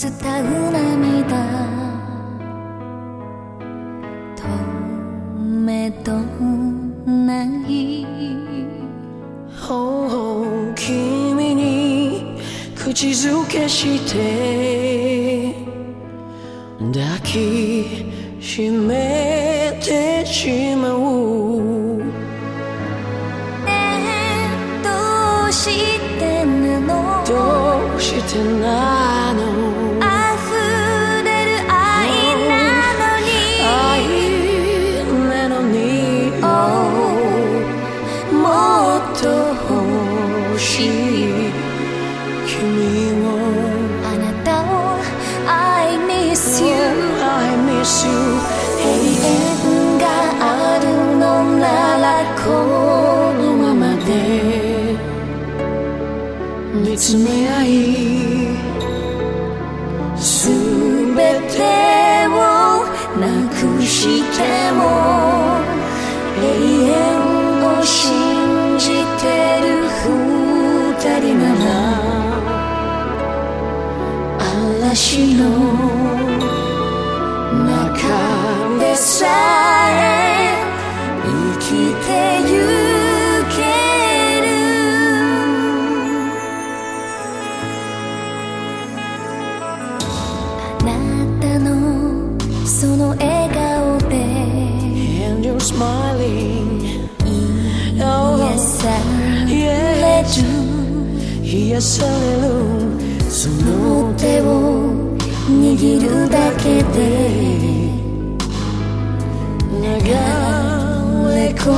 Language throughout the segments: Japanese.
伝う涙。止めどない。ほう、oh, 君に口づけして。抱きしめてしまう。ねえどうしてなの？どうしてなの？永遠があるのならこのままで。見つめ合いすべてをなくしても永遠を信じてる二人なら嵐のさえ生きてゆける。あなたのその笑顔で。And you're smiling. 癒される癒されるその手を握るだけで Nagaulikod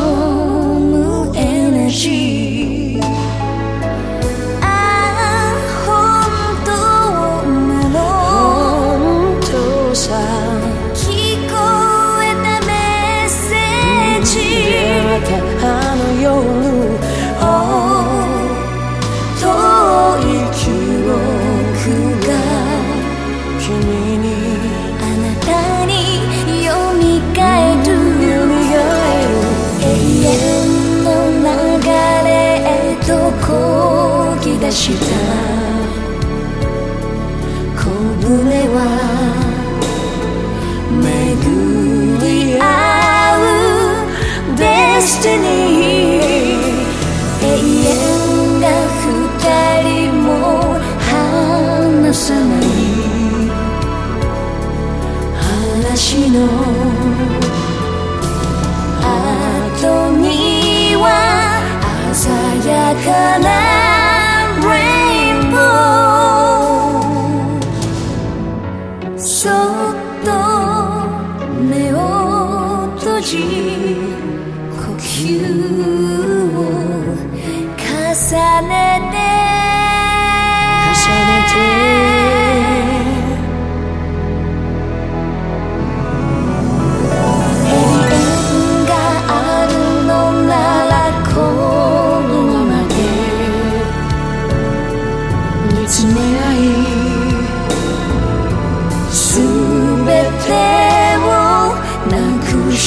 した小舟は巡り合うデスティニー永遠が二人も離さない嵐のじ呼吸を重ねて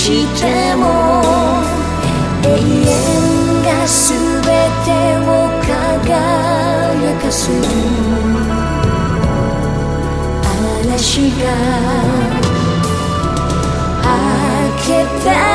しても永遠が全てを輝かす嵐が明けた